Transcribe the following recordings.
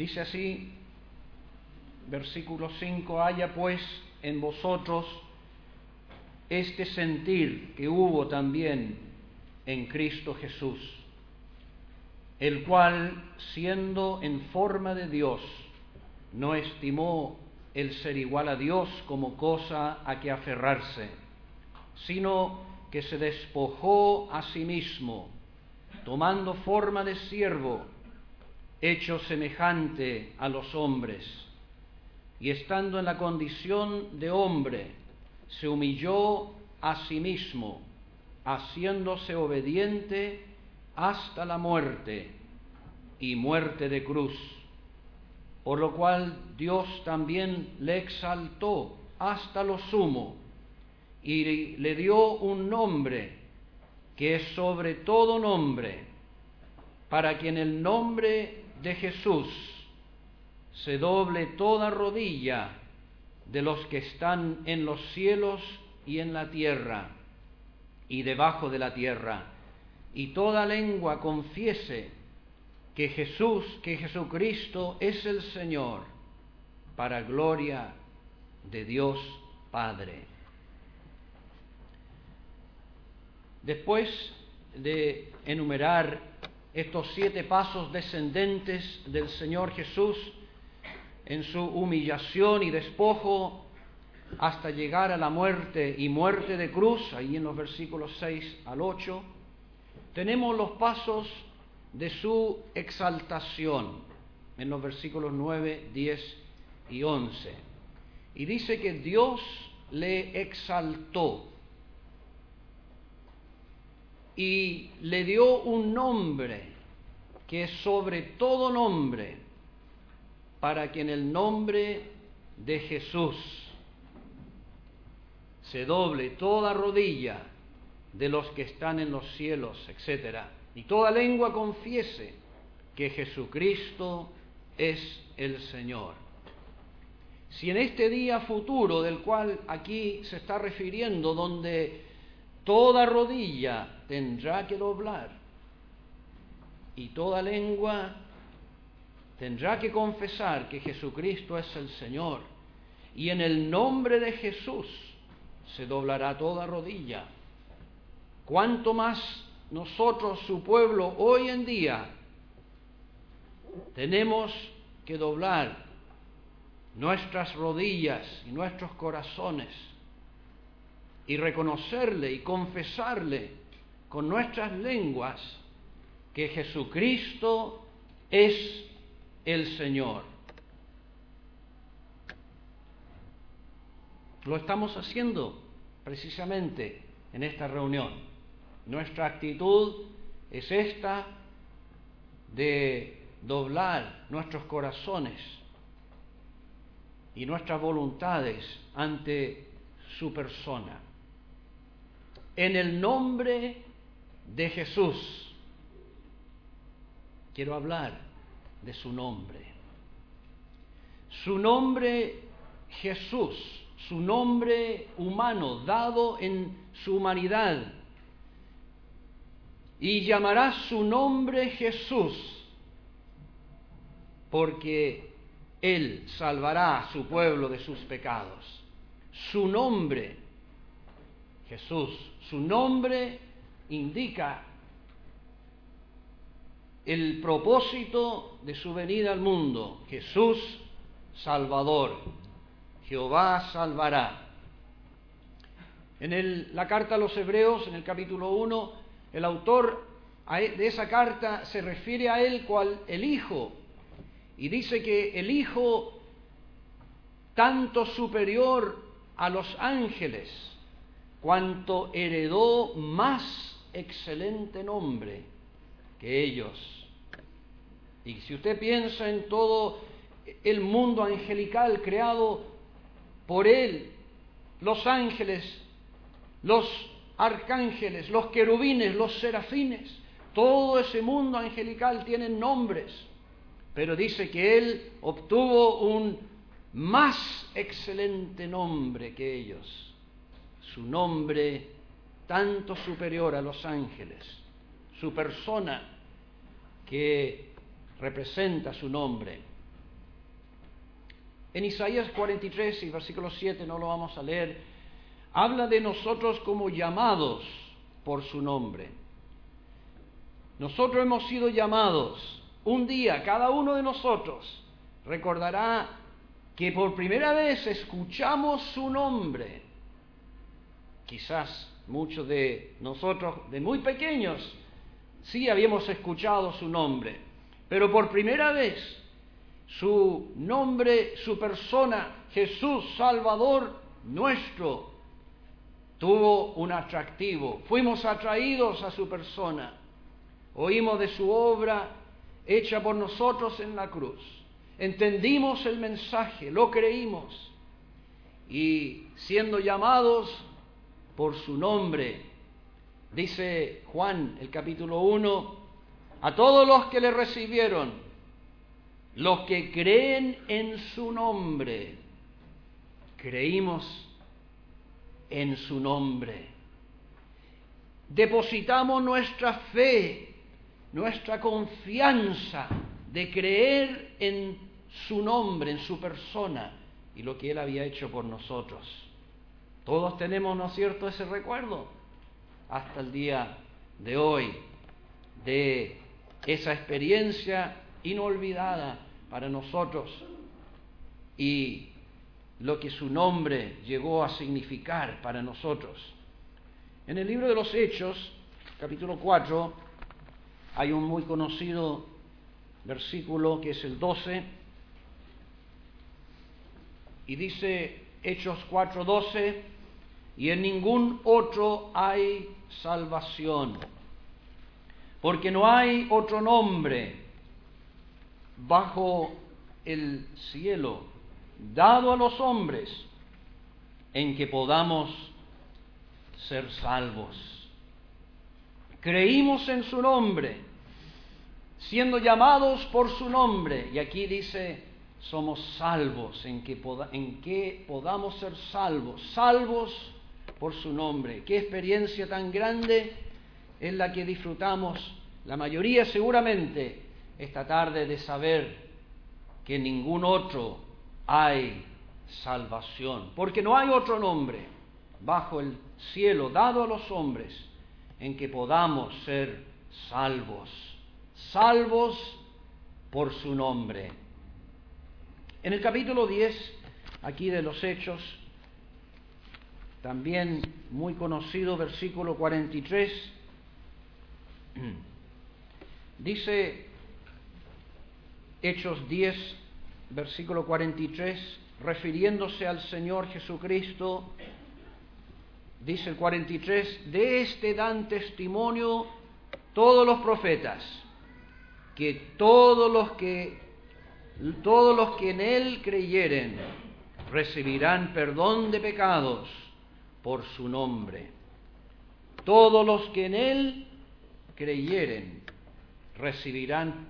Dice así, versículo 5, haya pues en vosotros este sentir que hubo también en Cristo Jesús, el cual, siendo en forma de Dios, no estimó el ser igual a Dios como cosa a que aferrarse, sino que se despojó a sí mismo, tomando forma de siervo, hecho semejante a los hombres, y estando en la condición de hombre, se humilló a sí mismo, haciéndose obediente hasta la muerte y muerte de cruz por lo cual Dios también le exaltó hasta lo sumo y le dio un nombre que es sobre todo nombre, para que en el nombre de Jesús se doble toda rodilla de los que están en los cielos y en la tierra y debajo de la tierra, y toda lengua confiese que Jesús, que Jesucristo es el Señor, para gloria de Dios Padre. Después de enumerar estos siete pasos descendentes del Señor Jesús en su humillación y despojo hasta llegar a la muerte y muerte de cruz, ahí en los versículos 6 al 8, tenemos los pasos de su exaltación en los versículos 9, 10 y 11. Y dice que Dios le exaltó y le dio un nombre que es sobre todo nombre, para que en el nombre de Jesús se doble toda rodilla de los que están en los cielos, etcétera y toda lengua confiese que Jesucristo es el Señor. Si en este día futuro del cual aquí se está refiriendo, donde toda rodilla tendrá que doblar y toda lengua tendrá que confesar que Jesucristo es el Señor, y en el nombre de Jesús se doblará toda rodilla, cuanto más nosotros, su pueblo, hoy en día, tenemos que doblar nuestras rodillas y nuestros corazones y reconocerle y confesarle con nuestras lenguas que Jesucristo es el Señor. Lo estamos haciendo precisamente en esta reunión. Nuestra actitud es esta de doblar nuestros corazones y nuestras voluntades ante su persona. En el nombre de Jesús, quiero hablar de su nombre. Su nombre Jesús, su nombre humano dado en su humanidad, y llamará su nombre Jesús, porque Él salvará a su pueblo de sus pecados. Su nombre, Jesús, su nombre indica el propósito de su venida al mundo, Jesús Salvador, Jehová salvará. En la carta a los Hebreos, en el capítulo 1, el autor e, de esa carta se refiere a él cual el Hijo. Y dice que el Hijo tanto superior a los ángeles cuanto heredó más excelente nombre que ellos. Y si usted piensa en todo el mundo angelical creado por él, los ángeles, los arcángeles, los querubines, los serafines, todo ese mundo angelical tienen nombres, pero dice que él obtuvo un más excelente nombre que ellos, su nombre tanto superior a los ángeles, su persona que representa su nombre. En Isaías 43 y versículo 7, no lo vamos a leer, habla de nosotros como llamados por su nombre. Nosotros hemos sido llamados un día, cada uno de nosotros recordará que por primera vez escuchamos su nombre. Quizás muchos de nosotros, de muy pequeños, sí habíamos escuchado su nombre, pero por primera vez su nombre, su persona, Jesús Salvador nuestro, tuvo un atractivo. Fuimos atraídos a su persona. Oímos de su obra hecha por nosotros en la cruz. Entendimos el mensaje, lo creímos. Y siendo llamados por su nombre, dice Juan el capítulo 1, a todos los que le recibieron, los que creen en su nombre, creímos en su nombre. Depositamos nuestra fe, nuestra confianza de creer en su nombre, en su persona y lo que Él había hecho por nosotros. Todos tenemos, ¿no es cierto?, ese recuerdo hasta el día de hoy de esa experiencia inolvidada para nosotros y lo que su nombre llegó a significar para nosotros. En el libro de los Hechos, capítulo 4, hay un muy conocido versículo que es el 12, y dice Hechos 4:12, y en ningún otro hay salvación, porque no hay otro nombre bajo el cielo dado a los hombres en que podamos ser salvos. Creímos en su nombre, siendo llamados por su nombre, y aquí dice, somos salvos, en que, en que podamos ser salvos, salvos por su nombre. Qué experiencia tan grande es la que disfrutamos, la mayoría seguramente, esta tarde de saber que ningún otro hay salvación, porque no hay otro nombre bajo el cielo dado a los hombres en que podamos ser salvos, salvos por su nombre. En el capítulo 10, aquí de los Hechos, también muy conocido, versículo 43, dice Hechos 10, versículo 43, refiriéndose al Señor Jesucristo, dice el 43, de este dan testimonio todos los profetas, que todos los que todos los que en él creyeren recibirán perdón de pecados por su nombre. Todos los que en él creyeren recibirán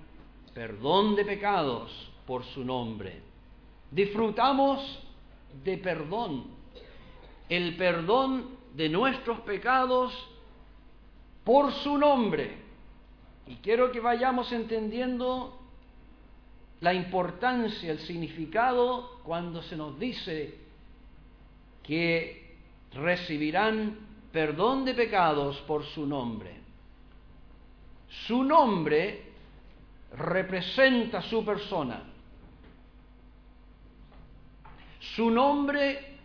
perdón de pecados por su nombre. Disfrutamos de perdón, el perdón de nuestros pecados por su nombre. Y quiero que vayamos entendiendo la importancia, el significado cuando se nos dice que recibirán perdón de pecados por su nombre. Su nombre representa su persona. Su nombre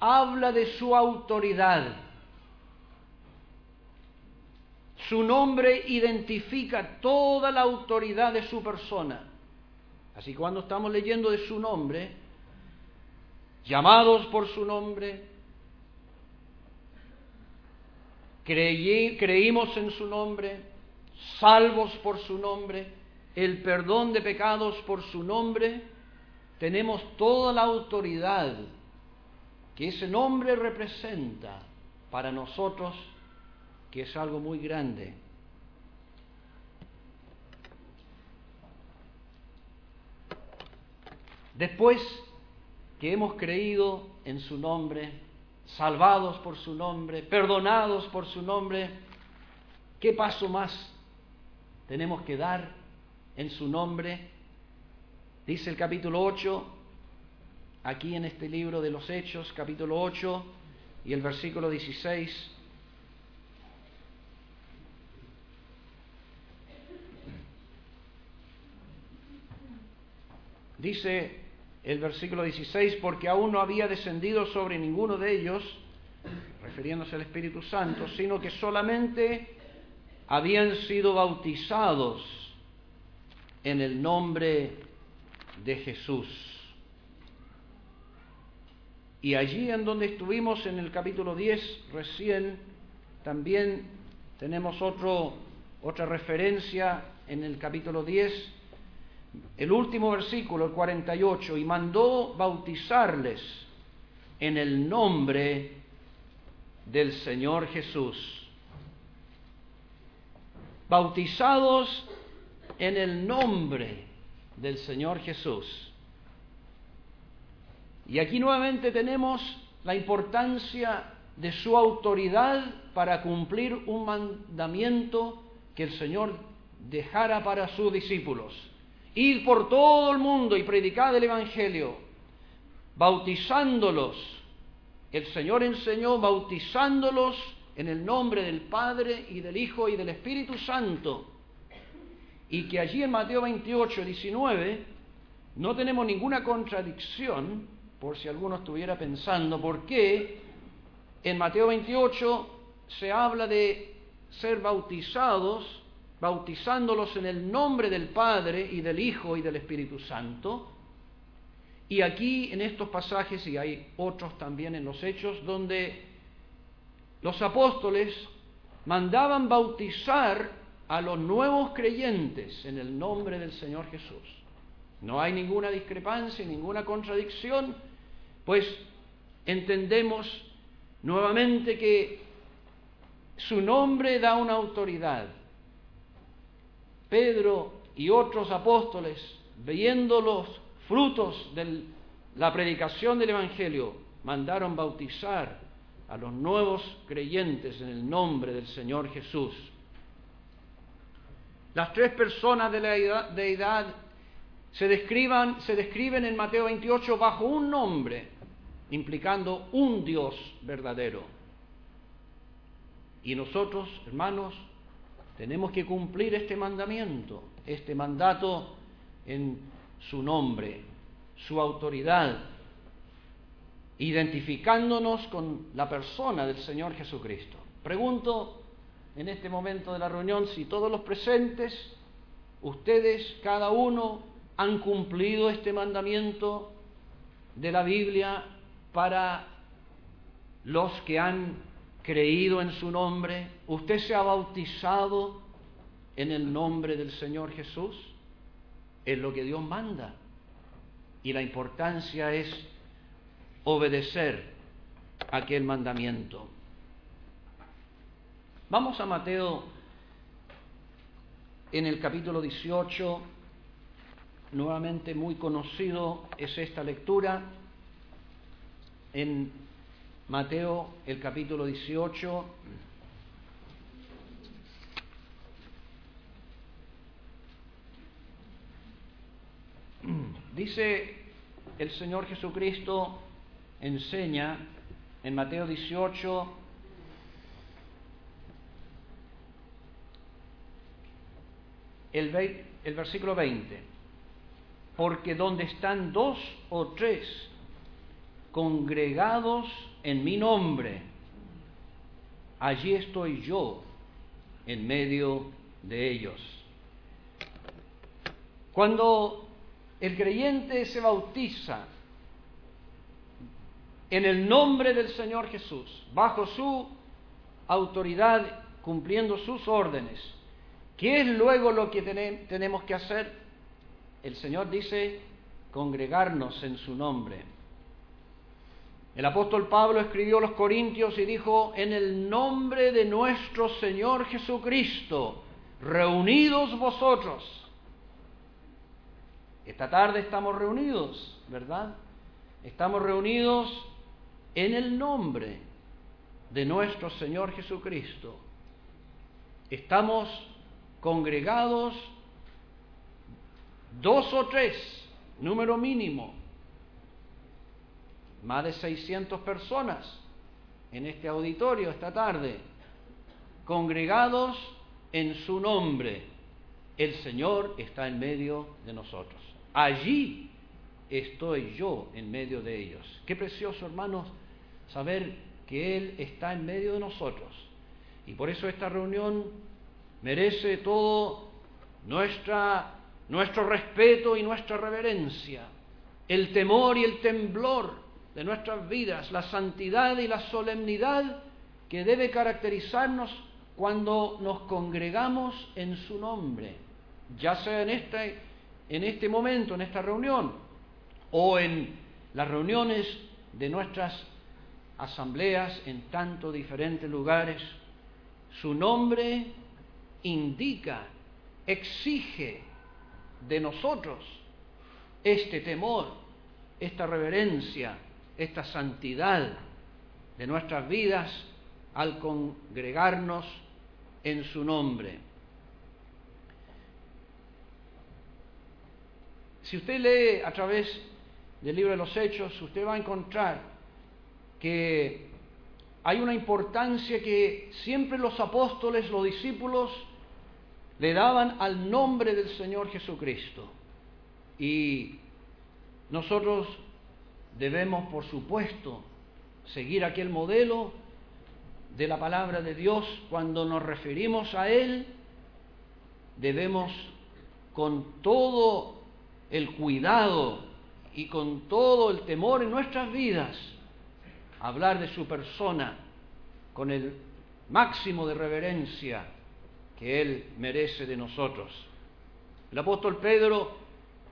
habla de su autoridad. Su nombre identifica toda la autoridad de su persona. Así que cuando estamos leyendo de su nombre, llamados por su nombre, creímos en su nombre, salvos por su nombre, el perdón de pecados por su nombre, tenemos toda la autoridad que ese nombre representa para nosotros, que es algo muy grande. Después que hemos creído en su nombre, salvados por su nombre, perdonados por su nombre, ¿qué paso más tenemos que dar en su nombre? Dice el capítulo 8, aquí en este libro de los Hechos, capítulo 8 y el versículo 16. Dice el versículo 16, porque aún no había descendido sobre ninguno de ellos, refiriéndose al Espíritu Santo, sino que solamente habían sido bautizados en el nombre de Jesús. Y allí en donde estuvimos en el capítulo 10 recién, también tenemos otra referencia en el capítulo 10 el último versículo, el 48, y mandó bautizarles en el nombre del Señor Jesús. Bautizados en el nombre del Señor Jesús. Y aquí nuevamente tenemos la importancia de su autoridad para cumplir un mandamiento que el Señor dejara para sus discípulos. Ir por todo el mundo y predicar el Evangelio, bautizándolos. El Señor enseñó bautizándolos en el nombre del Padre y del Hijo y del Espíritu Santo. Y que allí en Mateo 28, 19, no tenemos ninguna contradicción, por si alguno estuviera pensando, ¿por qué en Mateo 28 se habla de ser bautizados bautizándolos en el nombre del Padre y del Hijo y del Espíritu Santo. Y aquí en estos pasajes, y hay otros también en los hechos, donde los apóstoles mandaban bautizar a los nuevos creyentes en el nombre del Señor Jesús. No hay ninguna discrepancia, ninguna contradicción, pues entendemos nuevamente que su nombre da una autoridad Pedro y otros apóstoles, viendo los frutos de la predicación del Evangelio, mandaron bautizar a los nuevos creyentes en el nombre del Señor Jesús. Las tres personas de la deidad se, se describen en Mateo 28 bajo un nombre, implicando un Dios verdadero. Y nosotros, hermanos, tenemos que cumplir este mandamiento, este mandato en su nombre, su autoridad, identificándonos con la persona del Señor Jesucristo. Pregunto en este momento de la reunión si todos los presentes, ustedes, cada uno, han cumplido este mandamiento de la Biblia para los que han creído en su nombre? ¿Usted se ha bautizado en el nombre del Señor Jesús? Es lo que Dios manda. Y la importancia es obedecer aquel mandamiento. Vamos a Mateo en el capítulo 18, nuevamente muy conocido es esta lectura, en Mateo el capítulo 18. Dice el Señor Jesucristo, enseña en Mateo 18, el, el versículo 20, porque donde están dos o tres congregados en mi nombre, allí estoy yo en medio de ellos. Cuando el creyente se bautiza en el nombre del Señor Jesús, bajo su autoridad, cumpliendo sus órdenes, ¿qué es luego lo que tenemos que hacer? El Señor dice, congregarnos en su nombre. El apóstol Pablo escribió a los Corintios y dijo, en el nombre de nuestro Señor Jesucristo, reunidos vosotros. Esta tarde estamos reunidos, ¿verdad? Estamos reunidos en el nombre de nuestro Señor Jesucristo. Estamos congregados dos o tres, número mínimo, más de 600 personas en este auditorio esta tarde, congregados en su nombre. El Señor está en medio de nosotros. Allí estoy yo en medio de ellos. Qué precioso, hermanos, saber que Él está en medio de nosotros. Y por eso esta reunión merece todo nuestra, nuestro respeto y nuestra reverencia, el temor y el temblor de nuestras vidas, la santidad y la solemnidad que debe caracterizarnos cuando nos congregamos en su nombre, ya sea en este, en este momento, en esta reunión, o en las reuniones de nuestras asambleas en tantos diferentes lugares. Su nombre indica, exige de nosotros este temor, esta reverencia, esta santidad de nuestras vidas al congregarnos en su nombre. Si usted lee a través del libro de los Hechos, usted va a encontrar que hay una importancia que siempre los apóstoles, los discípulos, le daban al nombre del Señor Jesucristo. Y nosotros debemos, por supuesto, seguir aquel modelo de la palabra de Dios. Cuando nos referimos a Él, debemos con todo el cuidado y con todo el temor en nuestras vidas hablar de su persona con el máximo de reverencia que Él merece de nosotros. El apóstol Pedro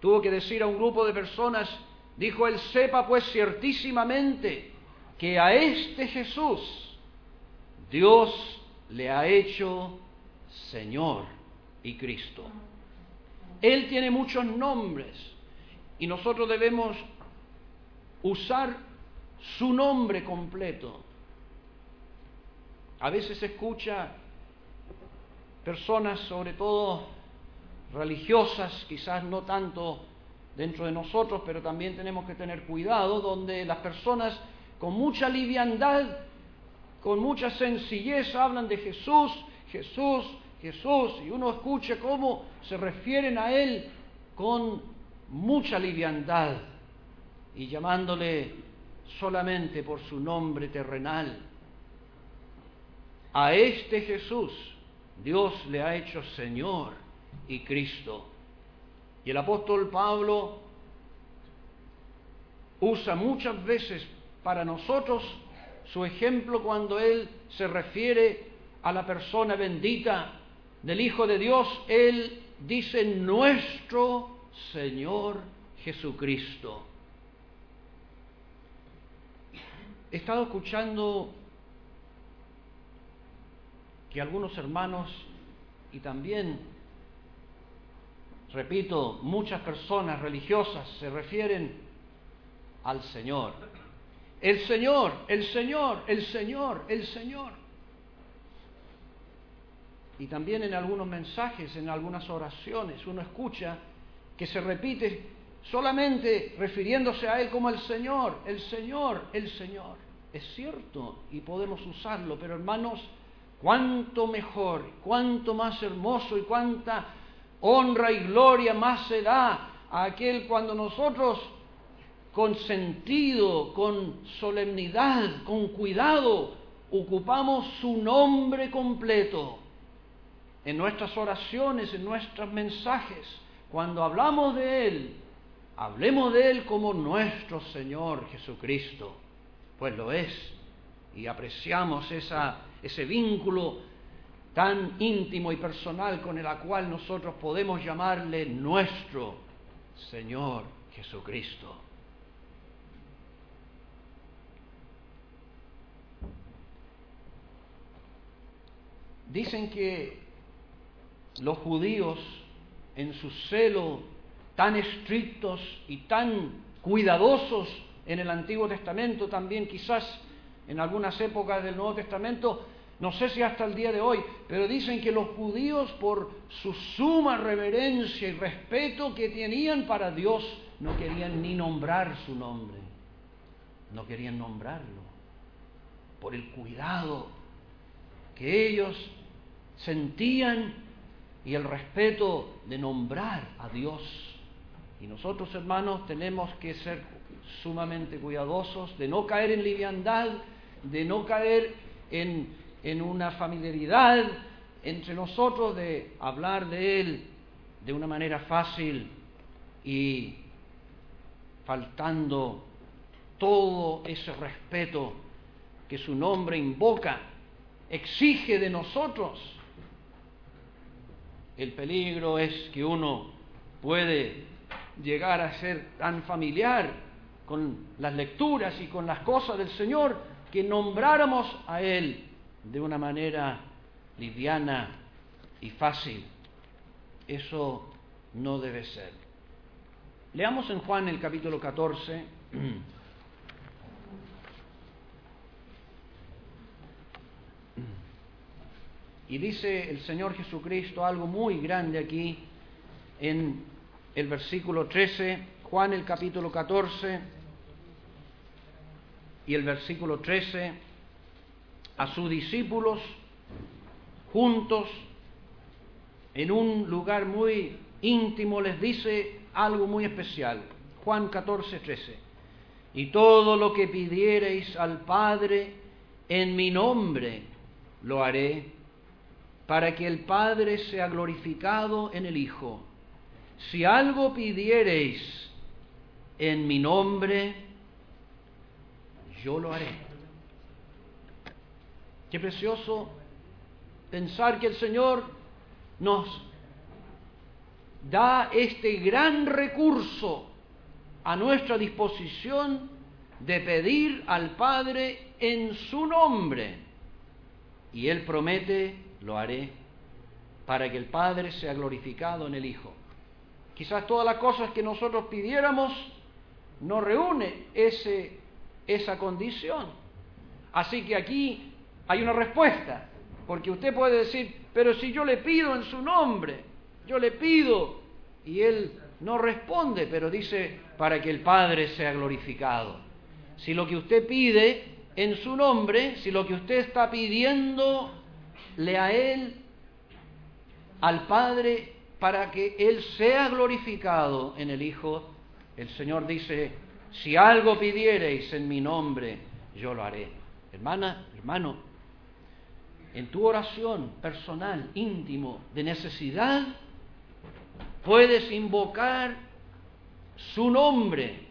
tuvo que decir a un grupo de personas, dijo, Él sepa pues ciertísimamente que a este Jesús Dios le ha hecho Señor y Cristo. Él tiene muchos nombres y nosotros debemos usar su nombre completo. A veces se escucha personas, sobre todo religiosas, quizás no tanto dentro de nosotros, pero también tenemos que tener cuidado, donde las personas con mucha liviandad, con mucha sencillez hablan de Jesús, Jesús, Jesús, y uno escucha cómo se refieren a Él con mucha liviandad y llamándole solamente por su nombre terrenal. A este Jesús Dios le ha hecho Señor y Cristo. Y el apóstol Pablo usa muchas veces para nosotros su ejemplo cuando él se refiere a la persona bendita del Hijo de Dios. Él dice nuestro Señor Jesucristo. He estado escuchando que algunos hermanos y también, repito, muchas personas religiosas se refieren al Señor. El Señor, el Señor, el Señor, el Señor. Y también en algunos mensajes, en algunas oraciones, uno escucha que se repite solamente refiriéndose a Él como el Señor, el Señor, el Señor. Es cierto y podemos usarlo, pero hermanos, cuánto mejor, cuánto más hermoso y cuánta honra y gloria más se da a aquel cuando nosotros con sentido, con solemnidad, con cuidado, ocupamos su nombre completo en nuestras oraciones, en nuestros mensajes. Cuando hablamos de Él, hablemos de Él como nuestro Señor Jesucristo, pues lo es. Y apreciamos ese vínculo tan íntimo y personal con el cual nosotros podemos llamarle nuestro Señor Jesucristo. Dicen que los judíos, en su celo tan estrictos y tan cuidadosos en el Antiguo Testamento, también quizás en algunas épocas del Nuevo Testamento, no sé si hasta el día de hoy, pero dicen que los judíos por su suma reverencia y respeto que tenían para Dios, no querían ni nombrar su nombre. no querían nombrarlo, por el cuidado que ellos sentían y el respeto de nombrar a Dios. Y nosotros, hermanos, tenemos que ser sumamente cuidadosos de no caer en liviandad, de no caer en, en una familiaridad entre nosotros, de hablar de Él de una manera fácil y faltando todo ese respeto que su nombre invoca, exige de nosotros. El peligro es que uno puede llegar a ser tan familiar con las lecturas y con las cosas del Señor que nombráramos a Él de una manera liviana y fácil. Eso no debe ser. Leamos en Juan el capítulo 14. Y dice el Señor Jesucristo algo muy grande aquí en el versículo 13, Juan el capítulo 14 y el versículo 13, a sus discípulos juntos en un lugar muy íntimo les dice algo muy especial. Juan 14, 13. Y todo lo que pidiereis al Padre en mi nombre lo haré para que el Padre sea glorificado en el Hijo. Si algo pidiereis en mi nombre, yo lo haré. Qué precioso pensar que el Señor nos da este gran recurso a nuestra disposición de pedir al Padre en su nombre. Y Él promete lo haré para que el Padre sea glorificado en el Hijo. Quizás todas las cosas que nosotros pidiéramos no reúne ese, esa condición. Así que aquí hay una respuesta, porque usted puede decir, pero si yo le pido en su nombre, yo le pido y él no responde, pero dice, para que el Padre sea glorificado. Si lo que usted pide en su nombre, si lo que usted está pidiendo le a Él, al Padre, para que Él sea glorificado en el Hijo. El Señor dice, si algo pidiereis en mi nombre, yo lo haré. Hermana, hermano, en tu oración personal, íntimo, de necesidad, puedes invocar su nombre.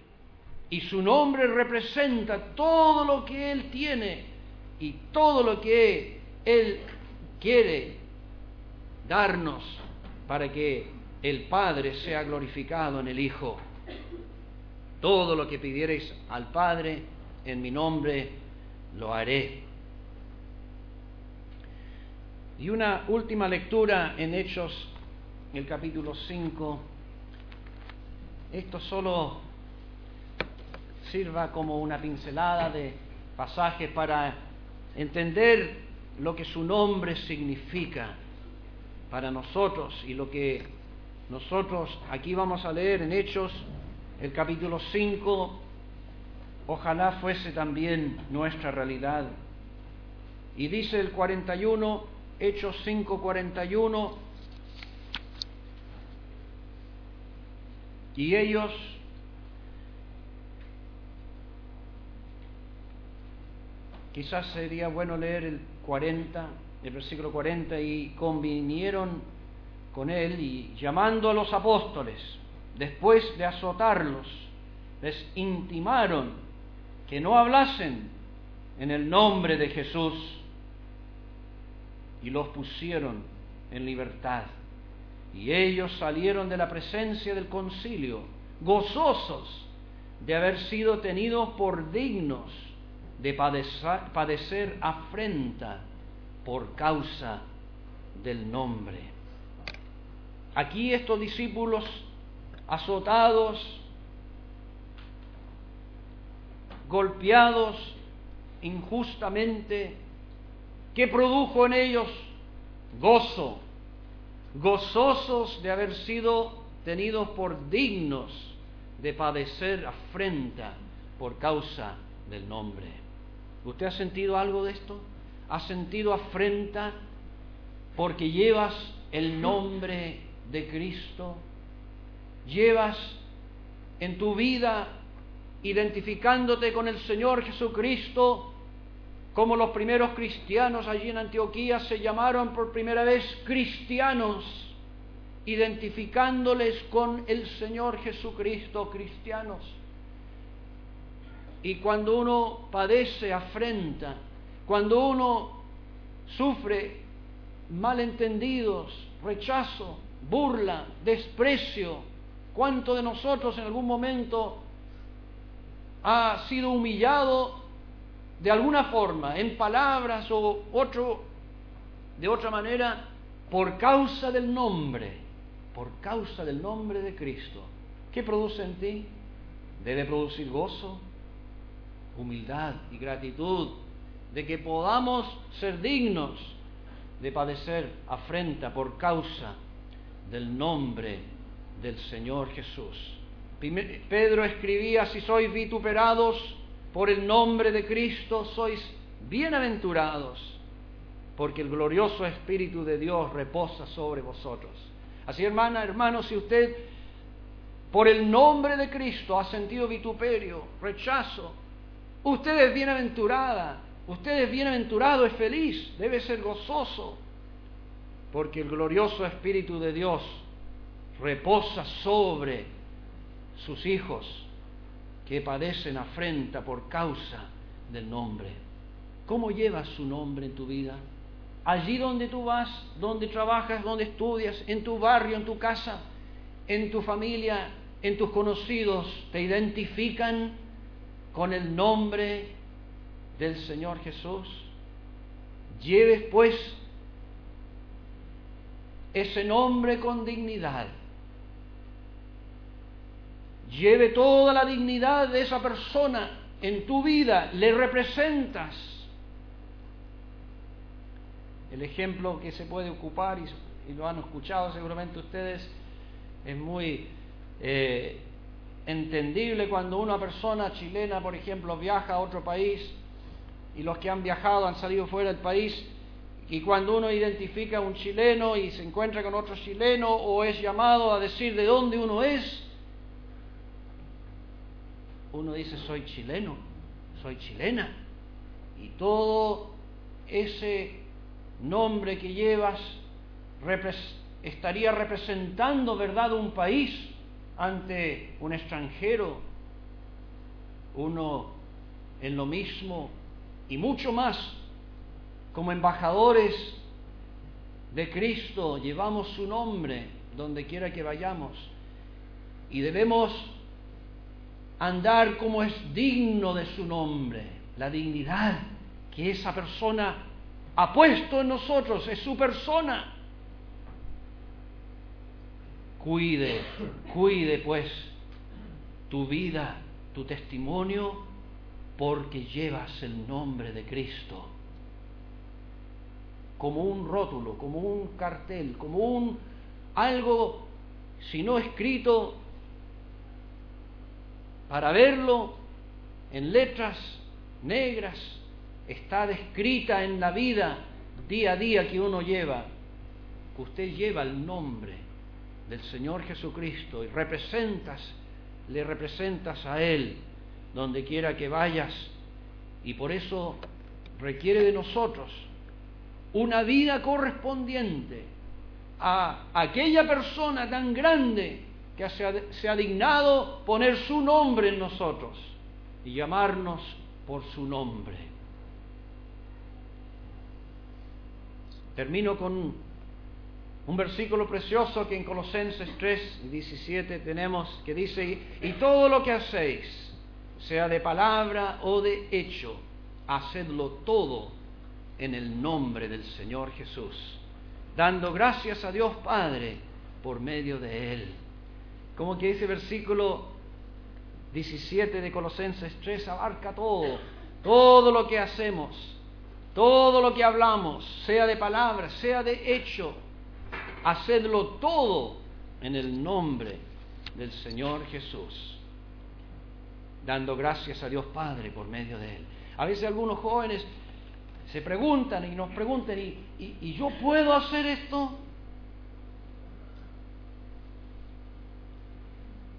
Y su nombre representa todo lo que Él tiene y todo lo que Él quiere darnos para que el Padre sea glorificado en el Hijo. Todo lo que pidierais al Padre en mi nombre, lo haré. Y una última lectura en Hechos, el capítulo 5. Esto solo sirva como una pincelada de pasajes para entender lo que su nombre significa para nosotros y lo que nosotros aquí vamos a leer en Hechos, el capítulo 5, ojalá fuese también nuestra realidad. Y dice el 41, Hechos 5, 41, y ellos quizás sería bueno leer el 40, el versículo 40, y convinieron con él y llamando a los apóstoles, después de azotarlos, les intimaron que no hablasen en el nombre de Jesús y los pusieron en libertad. Y ellos salieron de la presencia del concilio, gozosos de haber sido tenidos por dignos de padecer, afrenta por causa del nombre. Aquí estos discípulos azotados, golpeados injustamente, ¿qué produjo en ellos? Gozo, gozosos de haber sido tenidos por dignos de padecer afrenta por causa del nombre. ¿Usted ha sentido algo de esto? ¿Ha sentido afrenta porque llevas el nombre de Cristo? ¿Llevas en tu vida identificándote con el Señor Jesucristo? Como los primeros cristianos allí en Antioquía se llamaron por primera vez cristianos, identificándoles con el Señor Jesucristo, cristianos. Y cuando uno padece afrenta, cuando uno sufre malentendidos, rechazo, burla, desprecio, ¿cuánto de nosotros en algún momento ha sido humillado de alguna forma, en palabras o otro, de otra manera, por causa del nombre, por causa del nombre de Cristo? ¿Qué produce en ti? Debe producir gozo, humildad y gratitud de que podamos ser dignos de padecer afrenta por causa del nombre del Señor Jesús. Pedro escribía, si sois vituperados por el nombre de Cristo, sois bienaventurados, porque el glorioso Espíritu de Dios reposa sobre vosotros. Así, hermana, hermano, si usted por el nombre de Cristo ha sentido vituperio, rechazo, Usted es bienaventurada, usted es bienaventurado, es feliz, debe ser gozoso, porque el glorioso Espíritu de Dios reposa sobre sus hijos que padecen afrenta por causa del nombre. ¿Cómo llevas su nombre en tu vida? Allí donde tú vas, donde trabajas, donde estudias, en tu barrio, en tu casa, en tu familia, en tus conocidos, te identifican con el nombre del Señor Jesús. Lleves pues ese nombre con dignidad. Lleve toda la dignidad de esa persona en tu vida, le representas. El ejemplo que se puede ocupar, y, lo han escuchado seguramente ustedes, es muy eh, entendible cuando una persona chilena, por ejemplo, viaja a otro país y los que han viajado han salido fuera del país y cuando uno identifica a un chileno y se encuentra con otro chileno o es llamado a decir de dónde uno es, dice soy chileno, soy chilena y todo ese nombre que llevas estaría representando, ¿verdad?, un país ante un extranjero, uno en lo mismo y mucho más como embajadores de Cristo llevamos su nombre donde quiera que vayamos y debemos andar como es digno de su nombre, la dignidad que esa persona ha puesto en nosotros, es su persona. Cuide, cuide pues tu vida, tu testimonio, porque llevas el nombre de Cristo. Como un rótulo, como un cartel, como un algo, si no escrito, para verlo en letras negras, está descrita en la vida día a día que uno lleva. Usted lleva el nombre del Señor Jesucristo y representas, le representas a Él donde quiera que vayas y por eso requiere de nosotros una vida correspondiente a aquella persona tan grande que se ha, dignado poner su nombre en nosotros y llamarnos por su nombre. Termino con un versículo precioso que en Colosenses 3, 17 tenemos que dice, y todo lo que hacéis, sea de palabra o de hecho, hacedlo todo en el nombre del Señor Jesús, dando gracias a Dios Padre por medio de Él. Como que ese versículo 17 de Colosenses 3 abarca todo, todo lo que hacemos, todo lo que hablamos, sea de palabra, sea de hecho, hacedlo todo en el nombre del Señor Jesús. dando gracias a Dios Padre por medio de Él. A veces algunos jóvenes se preguntan y nos preguntan, ¿y, y yo puedo hacer esto?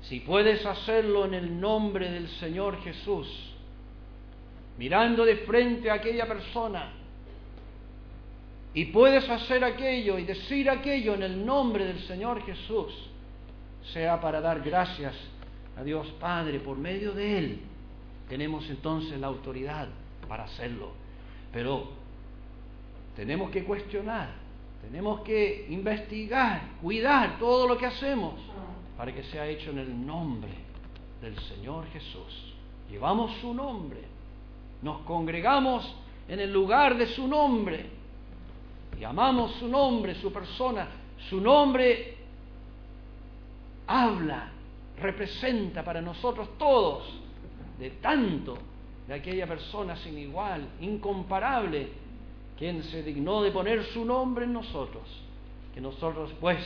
Si puedes hacerlo en el nombre del Señor Jesús, mirando de frente a aquella persona, y puedes hacer aquello y decir aquello en el nombre del Señor Jesús, sea para dar gracias a Dios Padre por medio de Él, tenemos entonces la autoridad para hacerlo. Pero tenemos que cuestionar, tenemos que investigar, cuidar todo lo que hacemos para que sea hecho en el nombre del Señor Jesús. Llevamos su nombre, nos congregamos en el lugar de su nombre y amamos su nombre, su persona. Su nombre habla, representa para nosotros todos de tanto de aquella persona sin igual, incomparable, quien se dignó de poner su nombre en nosotros, que nosotros pues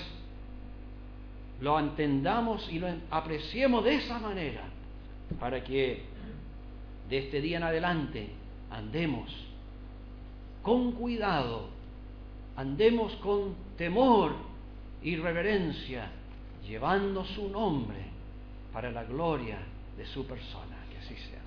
lo entendamos y lo apreciemos de esa manera, para que de este día en adelante andemos con cuidado, andemos con temor y reverencia, llevando su nombre para la gloria de su persona. Que así sea.